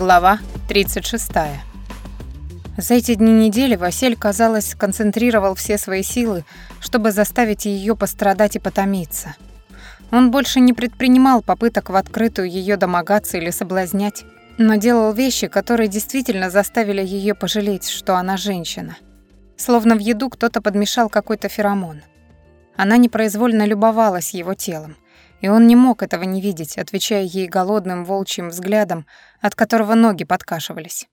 Глава 36. За эти дни недели Василь, казалось, концентрировал все свои силы, чтобы заставить ее пострадать и потомиться. Он больше не предпринимал попыток в открытую ее домогаться или соблазнять, но делал вещи, которые действительно заставили ее пожалеть, что она женщина. Словно в еду кто-то подмешал какой-то феромон. Она непроизвольно любовалась его телом, и он не мог этого не видеть, отвечая ей голодным волчьим взглядом, от которого ноги подкашивались.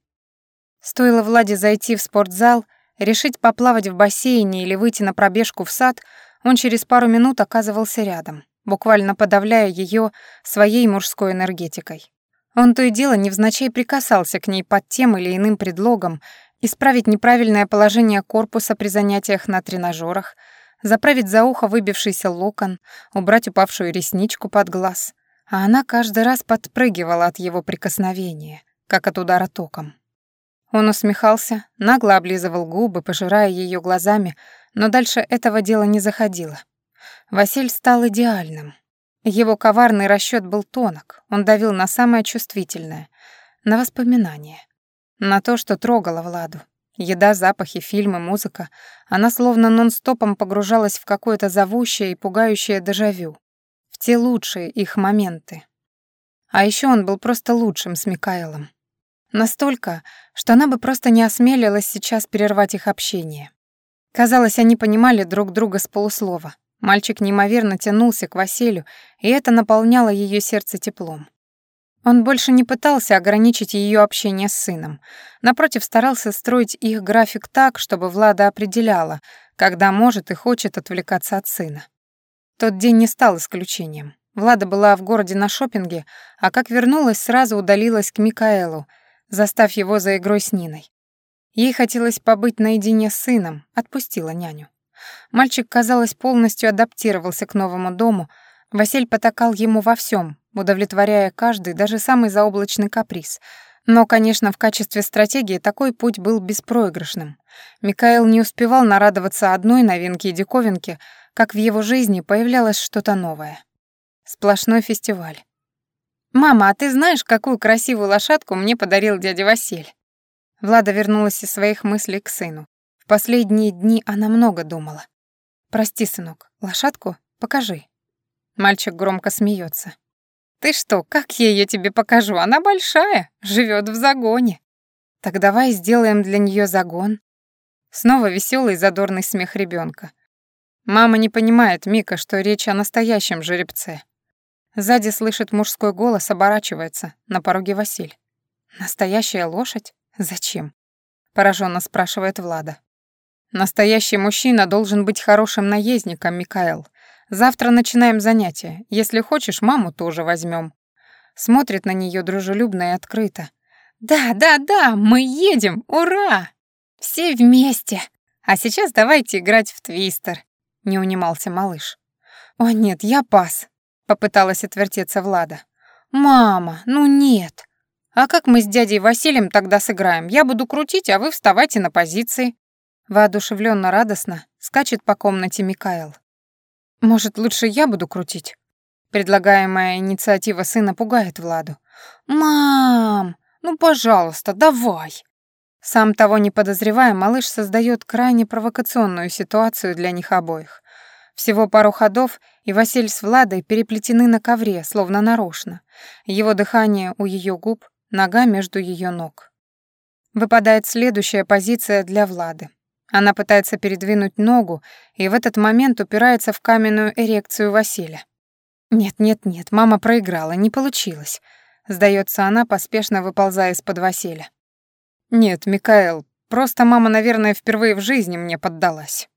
Стоило Владе зайти в спортзал, решить поплавать в бассейне или выйти на пробежку в сад, он через пару минут оказывался рядом, буквально подавляя ее своей мужской энергетикой. Он то и дело невзначай прикасался к ней под тем или иным предлогом, исправить неправильное положение корпуса при занятиях на тренажерах — заправить за ухо выбившийся локон, убрать упавшую ресничку под глаз. А она каждый раз подпрыгивала от его прикосновения, как от удара током. Он усмехался, нагло облизывал губы, пожирая ее глазами, но дальше этого дела не заходило. Василь стал идеальным. Его коварный расчёт был тонок, он давил на самое чувствительное, на воспоминания, на то, что трогало Владу, Еда, запахи, фильмы, музыка. Она словно нон-стопом погружалась в какое-то зовущее и пугающее дежавю. В те лучшие их моменты. А еще он был просто лучшим с Микаэлом. Настолько, что она бы просто не осмелилась сейчас прервать их общение. Казалось, они понимали друг друга с полуслова. Мальчик неимоверно тянулся к Василию, и это наполняло ее сердце теплом. Он больше не пытался ограничить ее общение с сыном. Напротив, старался строить их график так, чтобы Влада определяла, когда может и хочет отвлекаться от сына. Тот день не стал исключением. Влада была в городе на шопинге, а как вернулась, сразу удалилась к Микаэлу, застав его за игрой с Ниной. Ей хотелось побыть наедине с сыном, отпустила няню. Мальчик, казалось, полностью адаптировался к новому дому, Василь потакал ему во всем, удовлетворяя каждый, даже самый заоблачный каприз. Но, конечно, в качестве стратегии такой путь был беспроигрышным. Микаэл не успевал нарадоваться одной новинке и диковинке, как в его жизни появлялось что-то новое. Сплошной фестиваль. «Мама, а ты знаешь, какую красивую лошадку мне подарил дядя Василь?» Влада вернулась из своих мыслей к сыну. В последние дни она много думала. «Прости, сынок, лошадку? Покажи». Мальчик громко смеется. «Ты что, как я ее тебе покажу? Она большая, живет в загоне». «Так давай сделаем для нее загон». Снова веселый задорный смех ребенка. Мама не понимает, Мика, что речь о настоящем жеребце. Сзади слышит мужской голос, оборачивается. На пороге Василь. «Настоящая лошадь? Зачем?» Пораженно спрашивает Влада. «Настоящий мужчина должен быть хорошим наездником, Микаэл. Завтра начинаем занятия. Если хочешь, маму тоже возьмем. Смотрит на нее дружелюбно и открыто. Да, да, да, мы едем. Ура! Все вместе. А сейчас давайте играть в твистер. Не унимался малыш. О нет, я пас. Попыталась отвертеться Влада. Мама, ну нет. А как мы с дядей Василием тогда сыграем? Я буду крутить, а вы вставайте на позиции. Воодушевленно радостно скачет по комнате Микаэл. Может, лучше я буду крутить? Предлагаемая инициатива сына пугает Владу. «Мам, ну, пожалуйста, давай!» Сам того не подозревая, малыш создает крайне провокационную ситуацию для них обоих. Всего пару ходов, и Василь с Владой переплетены на ковре, словно нарочно. Его дыхание у ее губ, нога между ее ног. Выпадает следующая позиция для Влады. Она пытается передвинуть ногу и в этот момент упирается в каменную эрекцию Василия. «Нет, нет, нет, мама проиграла, не получилось», — сдается она, поспешно выползая из-под Василия. «Нет, Микаэл, просто мама, наверное, впервые в жизни мне поддалась».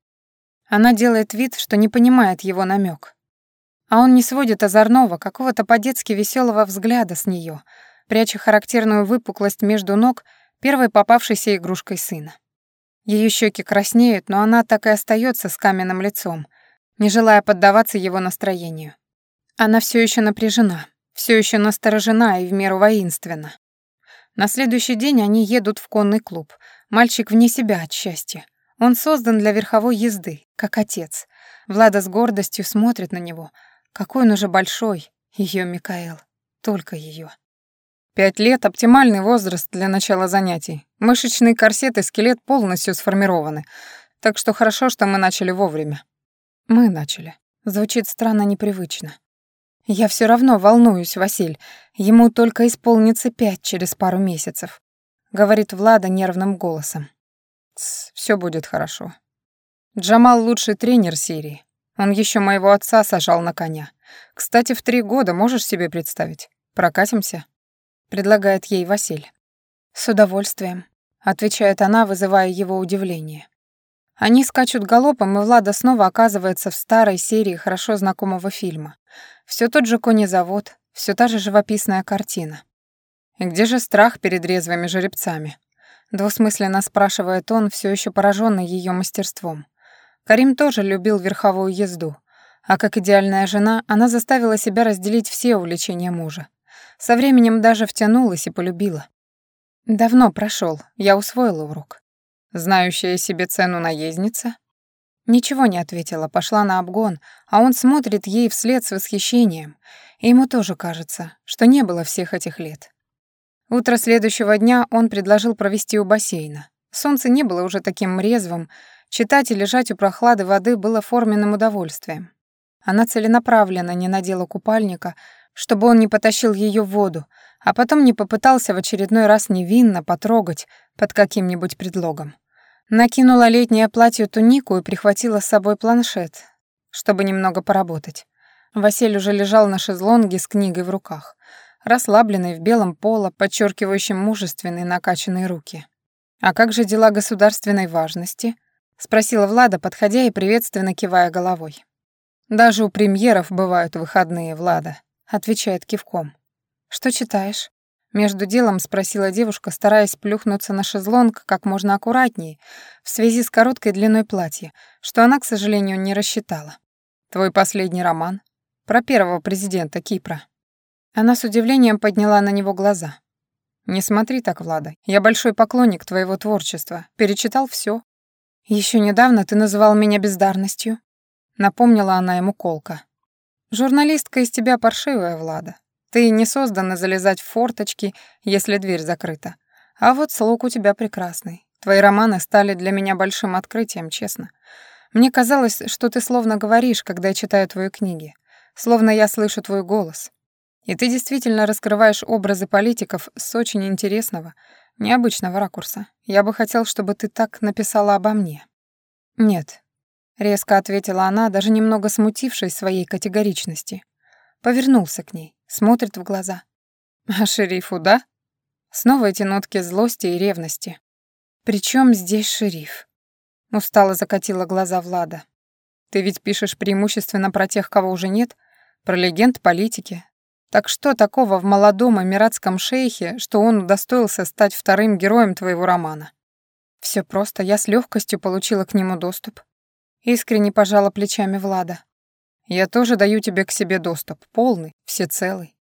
Она делает вид, что не понимает его намек. А он не сводит озорного, какого-то по-детски веселого взгляда с нее, пряча характерную выпуклость между ног первой попавшейся игрушкой сына. Ее щеки краснеют, но она так и остается с каменным лицом, не желая поддаваться его настроению. Она все еще напряжена, все еще насторожена и в меру воинственна. На следующий день они едут в конный клуб. Мальчик вне себя от счастья. Он создан для верховой езды, как отец. Влада с гордостью смотрит на него. Какой он уже большой, ее Микаэл. Только ее. Пять лет — оптимальный возраст для начала занятий. Мышечный корсет и скелет полностью сформированы. Так что хорошо, что мы начали вовремя. Мы начали. Звучит странно непривычно. Я все равно волнуюсь, Василь. Ему только исполнится пять через пару месяцев. Говорит Влада нервным голосом. Все будет хорошо. Джамал лучший тренер Сирии. Он еще моего отца сажал на коня. Кстати, в три года можешь себе представить? Прокатимся? Предлагает ей Василь. С удовольствием, отвечает она, вызывая его удивление. Они скачут галопом, и Влада снова оказывается в старой серии хорошо знакомого фильма. Все тот же конезавод, все та же живописная картина. И где же страх перед резвыми жеребцами? Двусмысленно спрашивает он, все еще пораженный ее мастерством. Карим тоже любил верховую езду, а как идеальная жена, она заставила себя разделить все увлечения мужа. Со временем даже втянулась и полюбила. Давно прошел, я усвоила урок. Знающая себе цену наездница? Ничего не ответила, пошла на обгон, а он смотрит ей вслед с восхищением. И ему тоже кажется, что не было всех этих лет. Утро следующего дня он предложил провести у бассейна. Солнце не было уже таким резвым, читать и лежать у прохлады воды было форменным удовольствием. Она целенаправленно не надела купальника, чтобы он не потащил ее в воду, а потом не попытался в очередной раз невинно потрогать под каким-нибудь предлогом. Накинула летнее платье-тунику и прихватила с собой планшет, чтобы немного поработать. Василь уже лежал на шезлонге с книгой в руках, расслабленный в белом поло, подчеркивающем мужественные накачанные руки. «А как же дела государственной важности?» — спросила Влада, подходя и приветственно кивая головой. «Даже у премьеров бывают выходные, Влада», — отвечает кивком. «Что читаешь?» Между делом спросила девушка, стараясь плюхнуться на шезлонг как можно аккуратнее, в связи с короткой длиной платья, что она, к сожалению, не рассчитала. «Твой последний роман? Про первого президента Кипра». Она с удивлением подняла на него глаза. «Не смотри так, Влада. Я большой поклонник твоего творчества. Перечитал все. Еще недавно ты называл меня бездарностью», — напомнила она ему колко. «Журналистка из тебя паршивая, Влада. Ты не создана залезать в форточки, если дверь закрыта. А вот слуг у тебя прекрасный. Твои романы стали для меня большим открытием, честно. Мне казалось, что ты словно говоришь, когда я читаю твои книги. Словно я слышу твой голос. И ты действительно раскрываешь образы политиков с очень интересного, необычного ракурса. Я бы хотел, чтобы ты так написала обо мне. Нет, резко ответила она, даже немного смутившись своей категоричности. Повернулся к ней смотрит в глаза. А шерифу, да? Снова эти нотки злости и ревности. Причем здесь шериф? Устало закатила глаза Влада. Ты ведь пишешь преимущественно про тех, кого уже нет, про легенд политики. Так что такого в молодом эмиратском шейхе, что он удостоился стать вторым героем твоего романа? Все просто, я с легкостью получила к нему доступ. Искренне пожала плечами Влада. Я тоже даю тебе к себе доступ, полный, всецелый.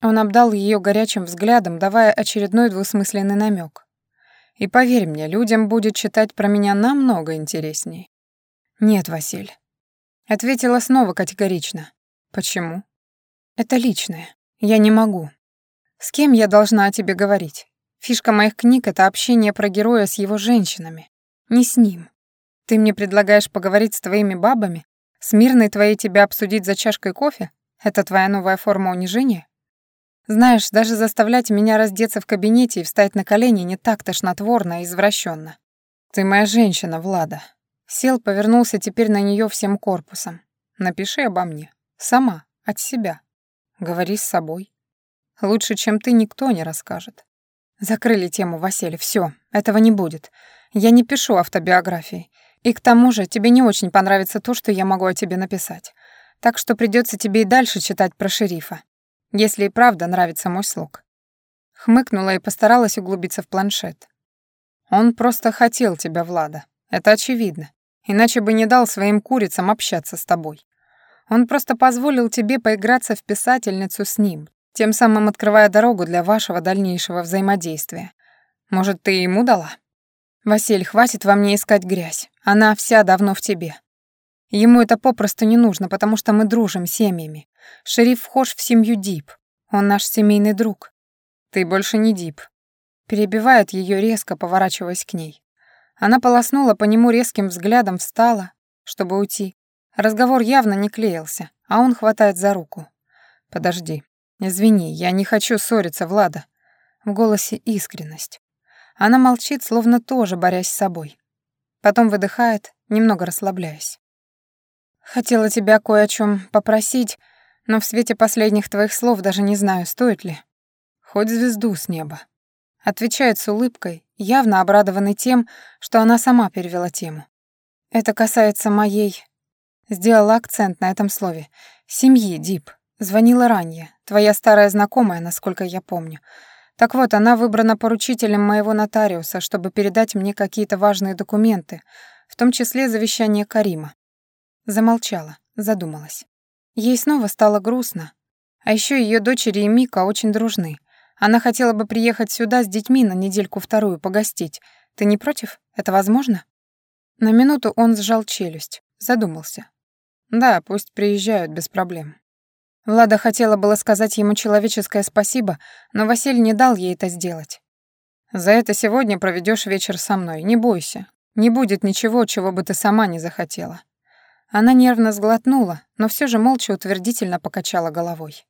Он обдал ее горячим взглядом, давая очередной двусмысленный намек. И поверь мне, людям будет читать про меня намного интереснее. Нет, Василь. Ответила снова категорично. Почему? Это личное. Я не могу. С кем я должна о тебе говорить? Фишка моих книг — это общение про героя с его женщинами. Не с ним. Ты мне предлагаешь поговорить с твоими бабами, с мирной твоей тебя обсудить за чашкой кофе? Это твоя новая форма унижения? Знаешь, даже заставлять меня раздеться в кабинете и встать на колени не так тошнотворно и извращенно. Ты моя женщина, Влада. Сел, повернулся теперь на нее всем корпусом. Напиши обо мне. Сама, от себя. Говори с собой. Лучше, чем ты, никто не расскажет. Закрыли тему, Василий, все, этого не будет. Я не пишу автобиографии. И к тому же тебе не очень понравится то, что я могу о тебе написать. Так что придется тебе и дальше читать про шерифа, если и правда нравится мой слог». Хмыкнула и постаралась углубиться в планшет. «Он просто хотел тебя, Влада. Это очевидно. Иначе бы не дал своим курицам общаться с тобой. Он просто позволил тебе поиграться в писательницу с ним, тем самым открывая дорогу для вашего дальнейшего взаимодействия. Может, ты ему дала?» «Василь, хватит во мне искать грязь. Она вся давно в тебе. Ему это попросту не нужно, потому что мы дружим семьями. Шериф вхож в семью Дип. Он наш семейный друг. Ты больше не Дип. Перебивает ее резко, поворачиваясь к ней. Она полоснула по нему резким взглядом, встала, чтобы уйти. Разговор явно не клеился, а он хватает за руку. «Подожди. Извини, я не хочу ссориться, Влада». В голосе искренность. Она молчит, словно тоже борясь с собой. Потом выдыхает, немного расслабляясь. «Хотела тебя кое о чем попросить, но в свете последних твоих слов даже не знаю, стоит ли. Хоть звезду с неба». Отвечает с улыбкой, явно обрадованный тем, что она сама перевела тему. «Это касается моей...» Сделала акцент на этом слове. «Семьи, Дип. Звонила ранее. Твоя старая знакомая, насколько я помню. Так вот, она выбрана поручителем моего нотариуса, чтобы передать мне какие-то важные документы, в том числе завещание Карима. Замолчала, задумалась. Ей снова стало грустно. А еще ее дочери и Мика очень дружны. Она хотела бы приехать сюда с детьми на недельку-вторую погостить. Ты не против? Это возможно? На минуту он сжал челюсть, задумался. Да, пусть приезжают без проблем. Влада хотела было сказать ему человеческое спасибо, но Василий не дал ей это сделать. За это сегодня проведешь вечер со мной, не бойся. Не будет ничего, чего бы ты сама не захотела. Она нервно сглотнула, но все же молча утвердительно покачала головой.